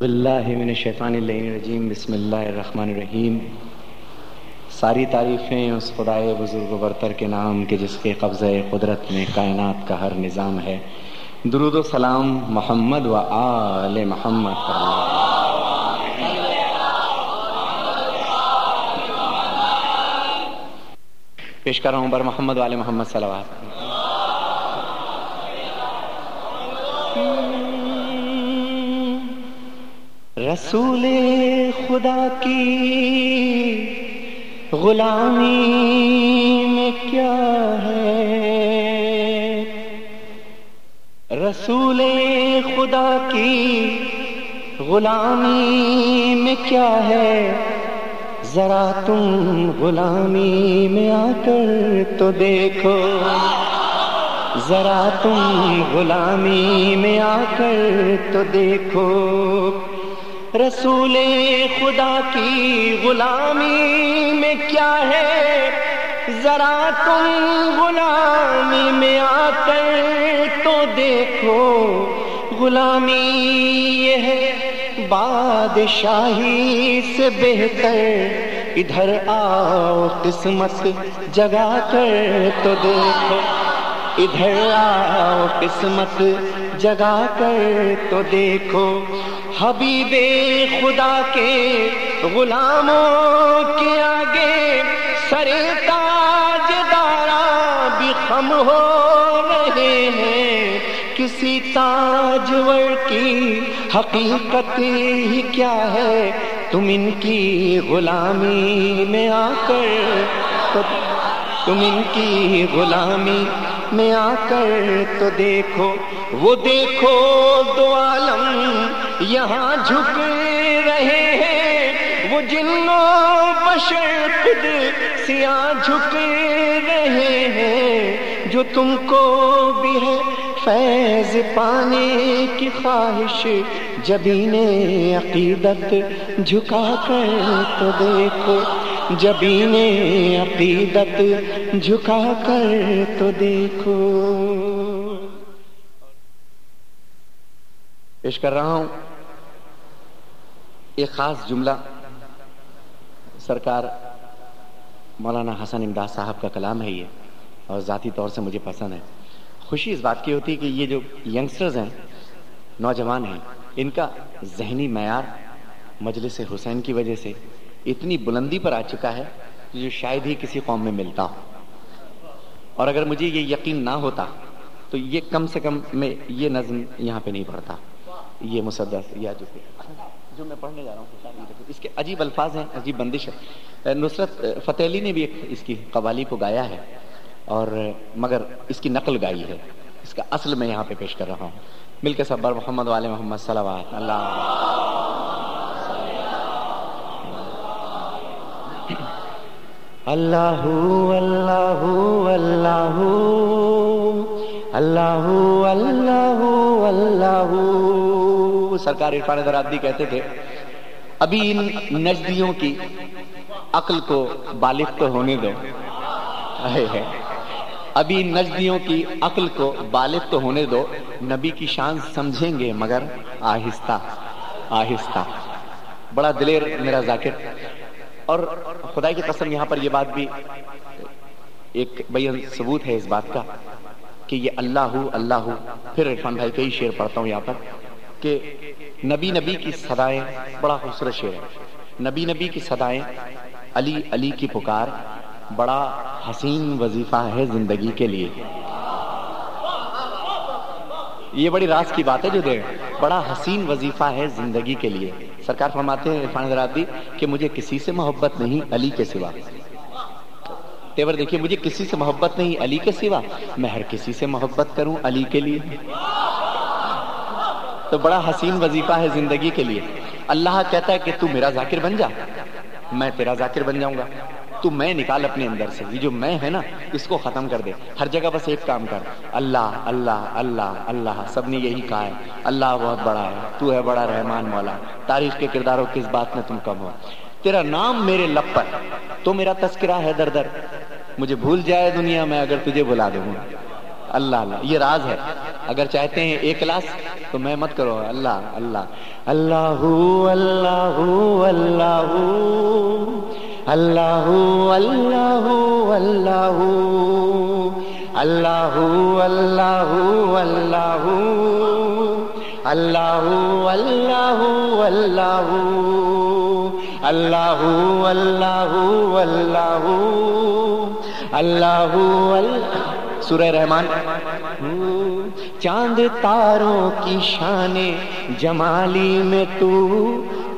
باللہ من الشیطان الرجیم، بسم اللہ الرحمن الرحیم۔ ساری تعریفیں اس خدائے بزرگ و برتر کے نام کے جس کے قبضہ قدرت میں کائنات کا ہر نظام ہے۔ درود و سلام محمد و آل محمد۔ پیش کر رہا ہوں بر محمد والے محمد صلی رسول خدا کی غلامی میں کیا ہے؟ رسول خدا کی غلامی میں کیا ہے؟ ذرا تم غلامی میں آ کر تو دیکھو۔ ذرا تم غلامی میں آ کر تو دیکھو۔ رسول خدا کی غلامی میں کیا ہے؟ ذرا تم غلامی میں آ کر تو دیکھو، غلامی یہ ہے بادشاہی سے بہتر۔ ادھر آؤ قسمت جگا کر تو دیکھو۔ ادھر آؤ قسمت جگا کر تو دیکھو حبیب خدا کے غلاموں کے آگے سر تاج دارا بھی خم ہو رہے ہیں۔ کسی تاجور کی حقیقت ہی کیا ہے؟ تم ان کی غلامی میں آ کر تم ان کی غلامی میں آ کر تو دیکھو، وہ دیکھو دو عالم یہاں جھک رہے ہیں۔ وہ جنوں بشر خود سیاہ جھک رہے ہیں۔ جو تم کو بھی ہے فیض پانے کی خواہش جبین عقیدت جھکا کر تو دیکھو۔ جبین عقیدت جھکا کر تو دیکھو۔ پیش کر رہا ہوں ایک خاص جملہ۔ سرکار مولانا حسن امداد صاحب کا کلام ہے یہ، اور ذاتی طور سے مجھے پسند ہے۔ خوشی اس بات کی ہوتی ہے کہ یہ جو ینگسٹرز ہیں، نوجوان ہیں، ان کا ذہنی معیار مجلس حسین کی وجہ سے اتنی بلندی پر آ چکا ہے جو شاید ہی کسی قوم میں ملتا ہو۔ اور اگر مجھے یہ یقین نہ ہوتا تو یہ کم سے کم میں یہ نظم یہاں پہ نہیں پڑھتا یہ مسدس یا جو جو میں پڑھنے جا رہا ہوں جی اس کے عجیب الفاظ ہیں، عجیب بندش ہے نصرت فتح علی نے بھی ایک اس کی قوالی کو گایا ہے، اور مگر اس کی نقل گائی ہے۔ اس کا اصل میں یہاں پہ پیش کر رہا ہوں۔ مل کے صبر محمد والے محمد، صلوات اللہ۔ اللہ اللہ اللہ اللہ اللہ اللہ سرکار عرفان درادی کہتے تھے ابھی ان نجدیوں کی عقل کو بالغ تو ہونے دو ابھی نجدیوں کی عقل کو بالغ تو ہونے دو نبی کی شان سمجھیں گے مگر آہستہ آہستہ بڑا دلیر میرا ذاکر اور خدا کی قسم یہاں پر یہ بات بھی ایک بیان ثبوت ہے اس بات کا کہ یہ اللہ ہو اللہ ہو۔ پھر عرفان بھائی کئی شعر پڑھتا ہوں یہاں پر کہ نبی نبی کی صدائیں بڑا خوبصورت شعر ہے۔ نبی نبی کی صدائیں، علی علی کی پکار بڑا حسین وظیفہ ہے زندگی کے لیے۔ یہ بڑی راز کی بات ہے جو دے بڑا حسین وظیفہ ہے زندگی کے لیے۔ سرکار فرماتے ہیں عرفان حضرات کہ مجھے کسی سے محبت نہیں علی کے سوا۔ تیور دیکھیے، مجھے کسی سے محبت نہیں علی کے سوا۔ میں ہر کسی سے محبت کروں علی کے لیے۔ تو بڑا حسین وظیفہ ہے زندگی کے لیے۔ اللہ کہتا ہے کہ تو میرا ذاکر بن جا۔ میں تیرا ذاکر بن جاؤں گا۔ تو میں نکال اپنے اندر سے یہ جو میں ہے نا اس کو ختم کر دے ہر جگہ بس ایک کام کر اللہ اللہ اللہ اللہ سب نے یہی کہا ہے اللہ بہت بڑا ہے تو ہے بڑا رحمان مولا تاریخ کے کرداروں کس بات میں تم کم ہو تیرا نام میرے لب پر تو میرا تذکرہ ہے در در مجھے بھول جائے دنیا میں اگر تجھے بلا دوں اللہ اللہ یہ راز ہے اگر چاہتے ہیں ایک کلاس تو میں مت کرو اللہ اللہ اللہ اللہ اللہ اللہ اللہ اللہ اللہ اللہ اللہ اللہ اللہ اللہ اللہ اللہ اللہ اللہ سورہ رحمان چاند تاروں کی شان جمالی میں تو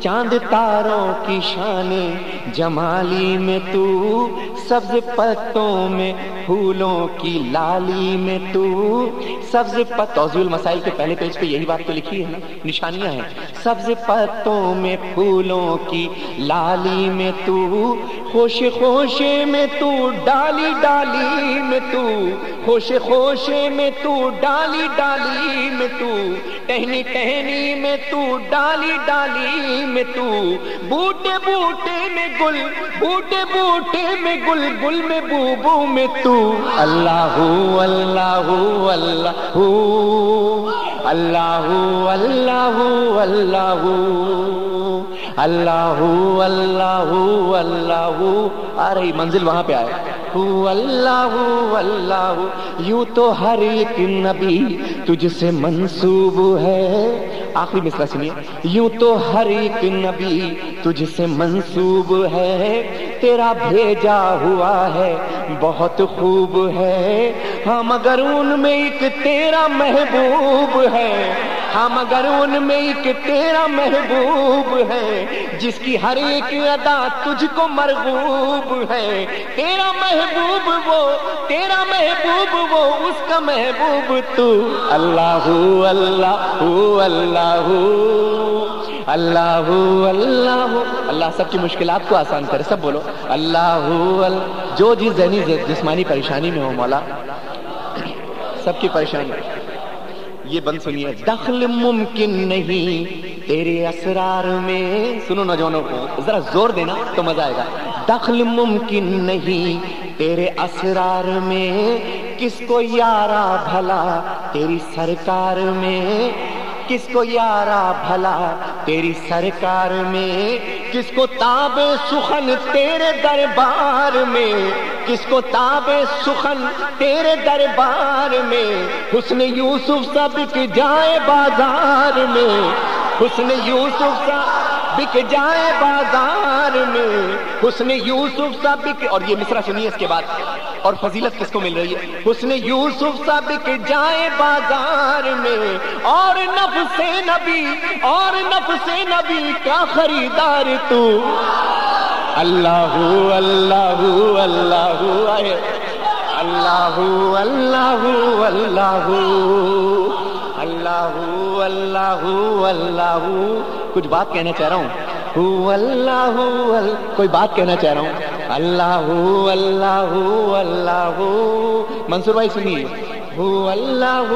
چاند تاروں کی شان جمالی میں تو، سبز پتوں میں پھولوں کی لالی میں تو۔ سبز پت مسائل کے پہلے پیج پہ یہی بات تو لکھی ہے نا، نشانیاں ہیں۔ سبز پتوں میں پھولوں کی لالی میں تو خوش خوشے میں تو ڈالی ڈالی میں تو خوش خوشے میں تو ڈالی ڈالی میں تو ٹہنی ٹہنی میں تو ڈالی ڈالی میں تو بوٹے بوٹے میں گل بوٹے بوٹے میں گل گل میں بو بو میں تو اللہ ہو اللہ ہو اللہ ہو اللہ ہو اللہ ہو اللہ ہو اللہ اللہ اللہ آ رہی منزل وہاں پہ آئے اللہ اللہ یوں تو ہر ایک نبی تجھ سے منسوب ہے آخری مصرا سنیے یوں تو ہر ایک نبی تجھ سے منسوب ہے تیرا بھیجا ہوا ہے بہت خوب ہے ہم اگر ان میں ایک تیرا محبوب ہے ہم اگر ان میں ایک تیرا محبوب ہے، جس کی ہر ایک ادا تجھ کو مرغوب ہے۔ تیرا محبوب وہ، تیرا محبوب وہ، اس کا محبوب تو۔ اللہ اللہ اللہ اللہ اللہ۔ اللہ سب کی مشکلات کو آسان کرے، سب بولو۔ اللہ جو جس ذہنی جسمانی پریشانی میں ہو مولا، سب کی پریشانی۔ یہ بند سنیے دخل ممکن نہیں۔ تیرے اسرار میں، سنو نوجوانوں کو ذرا زور دینا تو مزہ آئے گا۔ دخل ممکن نہیں، تیرے اسرار میں، کس کو یارا بھلا، تیری سرکار میں۔ کس کو یارا بھلا، تیری سرکار میں۔ کس کو تاب سخن تیرے دربار میں۔ کس کو تاب سخن تیرے دربار میں، حسن یوسف سا بک جائے بازار میں۔ حسن یوسف سا بک جائے بازار میں۔ حسن یوسف سا بک اور یہ مصرا سنیے اس کے بعد۔ اور فضیلت کس کو مل رہی ہے؟ حسن یوسف سا بک جائے بازار میں۔ اور نفس نبی، اور نفس نبی کا خریدار تو؟ اللہ اللہ اللہ اللہ اللہ اللہ اللہ اللہ اللہ کچھ بات کہنا چاہ رہا ہوں اللہ کوئی بات کہنا چاہ رہا ہوں اللہ اللہ اللہ منصور بھائی سنیے اللہ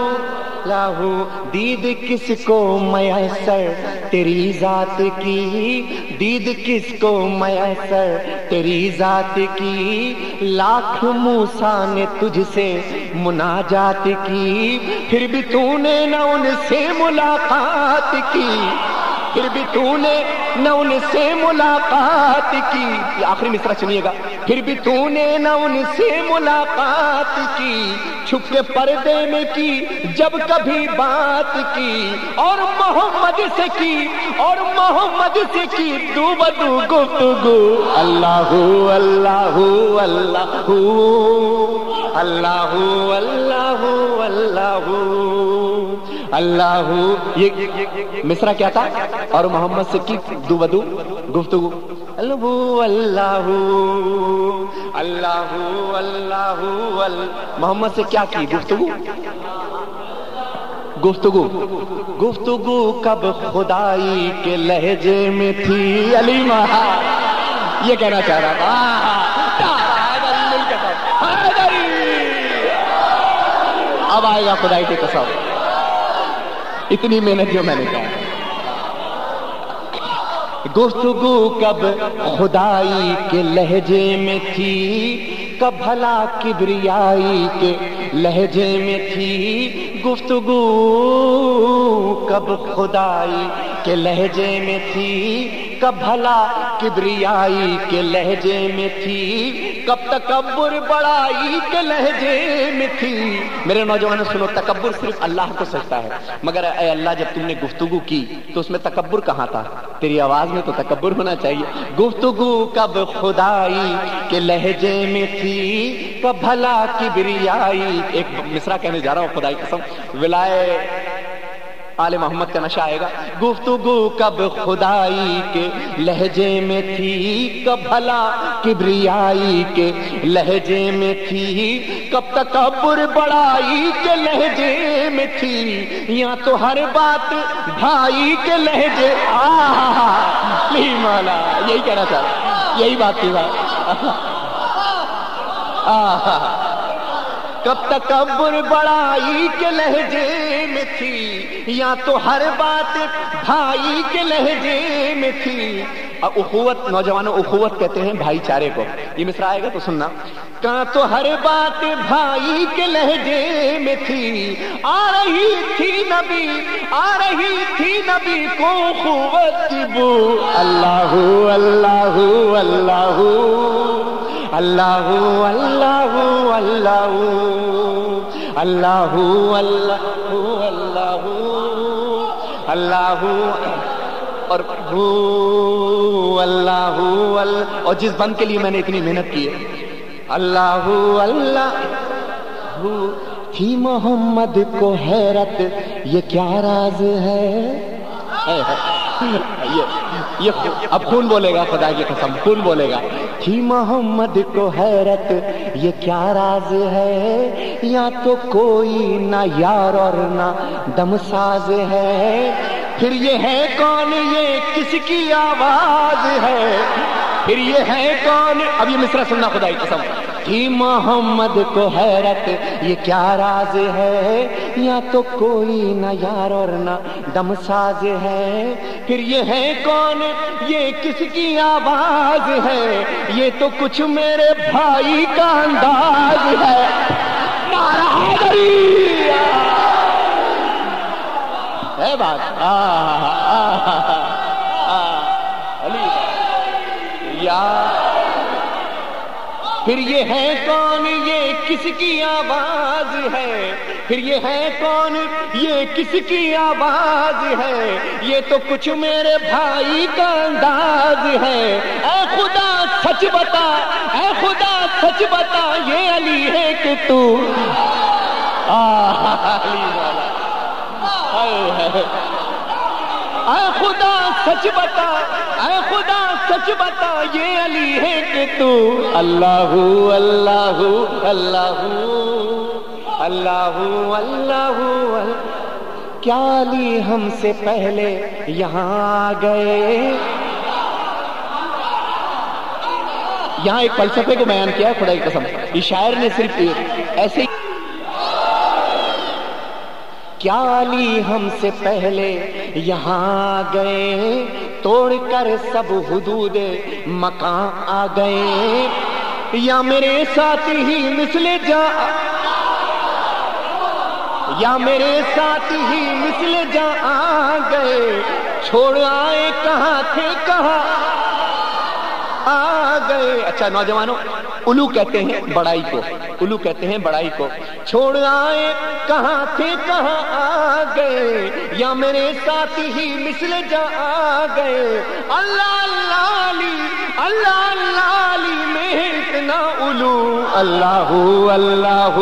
لاہو دید کس کو میسر تیری ذات کی دید کس کو میسر تیری ذات کی لاکھ موسا نے تجھ سے مناجات کی، پھر بھی تو نے نہ ان سے ملاقات کی۔ پھر بھی تو نے نہ ان سے ملاقات کی۔ آخری مصرا سنیے گا۔ پھر بھی تو نے نہ ان سے ملاقات کی چھپ کے پردے میں کی، جب کبھی بات کی۔ اور محمد سے کی، اور محمد سے کی۔ دو بدو گفتگو۔ اللہ اللہ اللہ اللہ اللہ اللہ اللہ یہ مصرا کیا تھا؟ اور محمد سے کی دو بدو گفتگو۔ اللہ اللہ اللہ اللہ محمد سے کیا کی گفتگو گفتگو گفتگو کب خدائی کے لہجے میں تھی علی مہا یہ کہنا چاہ رہا تھا اب آئے گا خدائی کے تصور اتنی محنت جو میں نے کہا گفتگو کب خدائی کے لہجے میں تھی، کب بھلا کبریائی کے لہجے میں تھی۔ گفتگو کب خدائی کے لہجے میں تھی، کب بھلا کبریائی کے لہجے میں تھی۔ کب تکبر بڑائی کے لہجے میں تھی۔ میرے نوجوانوں، سنو، تکبر صرف اللہ کو سکتا ہے۔ مگر اے اللہ، جب تم نے گفتگو کی تو اس میں تکبر کہاں تھا؟ تیری آواز میں تو تکبر ہونا چاہیے۔ گفتگو کب خدائی کے لہجے میں تھی؟ کب بھلا کبریائی؟ ایک مصرا کہنے جا رہا ہوں، خدائی قسم۔ ولائے آل محمد کا نشہ آئے گا۔ گفتگو کب خدائی کے لہجے میں تھی، کب بھلا کبریائی کے لہجے میں تھی، کب تکبر بڑائی کے لہجے میں تھی۔ یہاں تو ہر بات بھائی کے لہجے۔ مالا یہی کہنا چاہ یہی بات تھی بات۔ کب تکبر بڑائی کے لہجے میں تھی، یا تو ہر بات بھائی کے لہجے میں تھی۔ اخوت، نوجوانوں، اخوت کہتے ہیں بھائی چارے کو۔ یہ مصرا آئے گا تو سننا۔ کہاں تو ہر بات بھائی کے لہجے میں تھی۔ آ رہی تھی نبی، آ رہی تھی نبی کو قوت بو۔ اللہ اللہ اللہ اللہ اللہ اللہ اللہ اللہ اللہ اللہ اور اللہ اور جس بند کے لیے میں نے اتنی محنت کی ہے اللہ اللہ تھی محمد کو حیرت یہ کیا راز ہے یہ اب خون بولے گا خدا کی قسم خون بولے گا تھی محمد کو حیرت، یہ کیا راز ہے؟ یا تو کوئی نہ یار اور نہ دم ساز ہے۔ پھر یہ ہے کون؟ یہ کس کی آواز ہے؟ پھر یہ ہے کون؟ اب یہ مصرا سننا خدائی قسم۔ تھی محمد کو حیرت یہ کیا راز ہے یا تو کوئی نہ یار اور نہ دم ساز ہے پھر یہ ہے کون یہ کس کی آواز ہے یہ تو کچھ میرے بھائی کا انداز ہے ہے بات یا پھر یہ ہے کون یہ کس کی آواز ہے؟ پھر یہ ہے کون یہ کس کی آواز ہے؟ یہ تو کچھ میرے بھائی کا انداز ہے۔ اے خدا سچ بتا، اے خدا سچ بتا، یہ علی ہے کہ تو؟ علی والا۔ اے خدا سچ بتا، اے خدا سچ بتا یہ علی ہے کہ تو اللہ اللہ اللہ اللہ اللہ کیا علی ہم سے پہلے یہاں آ گئے؟ یہاں ایک فلسفے کو بیان کیا خدا کی قسم۔ یہ شاعر نے صرف ایسے کیا علی ہم سے پہلے یہاں گئے؟ توڑ کر سب حدود مکان آ گئے۔ یا میرے ساتھ ہی مثل جا۔ یا میرے ساتھ ہی مثل جا آ گئے۔ چھوڑ آئے کہاں تھے کہاں آ گئے۔ اچھا نوجوانوں، الو کہتے ہیں بڑائی کو۔ الو کہتے ہیں بڑائی کو۔ چھوڑ آئے کہاں تھے کہاں آ گئے یا میرے ساتھ ہی مثل جا آ گئے اللہ اللہ علی اللہ اللہ علی میں اتنا الو اللہ اللہ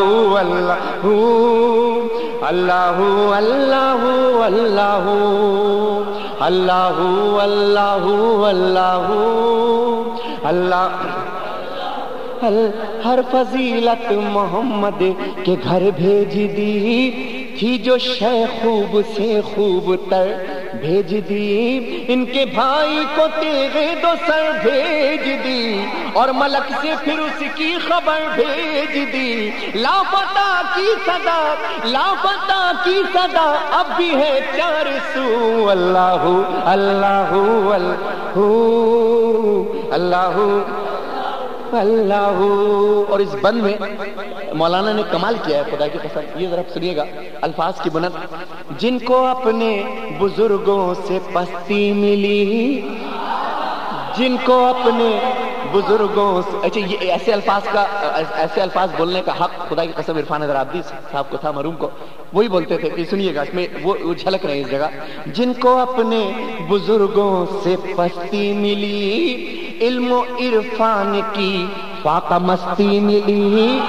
اللہ اللہ اللہ اللہ اللہ اللہ اللہ اللہ ہر فضیلت محمد کے گھر بھیج دی۔ تھی جو شے خوب سے خوب تر بھیج دی۔ ان کے بھائی کو تیرے دو سر بھیج دی۔ اور ملک سے پھر اس کی خبر بھیج دی۔ لاپتا کی صدا لاپتا کی صدا اب بھی ہے چار سو۔ اللہ اللہ اللہ اللہ اللہ اور اس بند میں مولانا نے کمال کیا ہے، خدا کی قسم، یہ ذرا سنیے گا، الفاظ کی بنت جن کو اپنے بزرگوں سے پستی ملی، جن کو اپنے بزرگوں سے اچھا یہ ایسے الفاظ کا، ایسے الفاظ بولنے کا حق، خدا کی قسم، عرفان حضر عبدی صاحب کو تھا، مرحوم کو، وہی بولتے تھے۔ کہ سنیے گا، اس میں وہ جھلک رہے ہیں اس جگہ۔ جن کو اپنے بزرگوں سے پستی ملی علم و عرفان کی فاقہ مستی ملی۔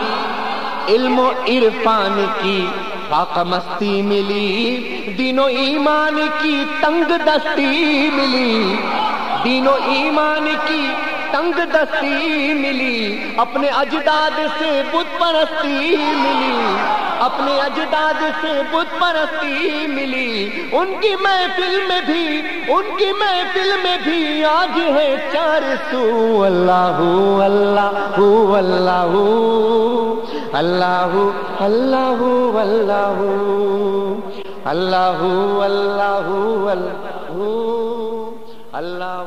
علم و عرفان کی فاقہ مستی ملی۔ دین و ایمان کی تنگ دستی ملی۔ دین و ایمان کی تنگ دستی ملی اپنے اجداد سے بت پرستی ملی اپنے اجداد سے بت پرستی ملی ان کی محفل میں بھی ان کی محفل میں بھی آج ہے چار سو اللہ اللہ اللہ اللہ اللہ اللہ اللہ اللہ اللہ اللہ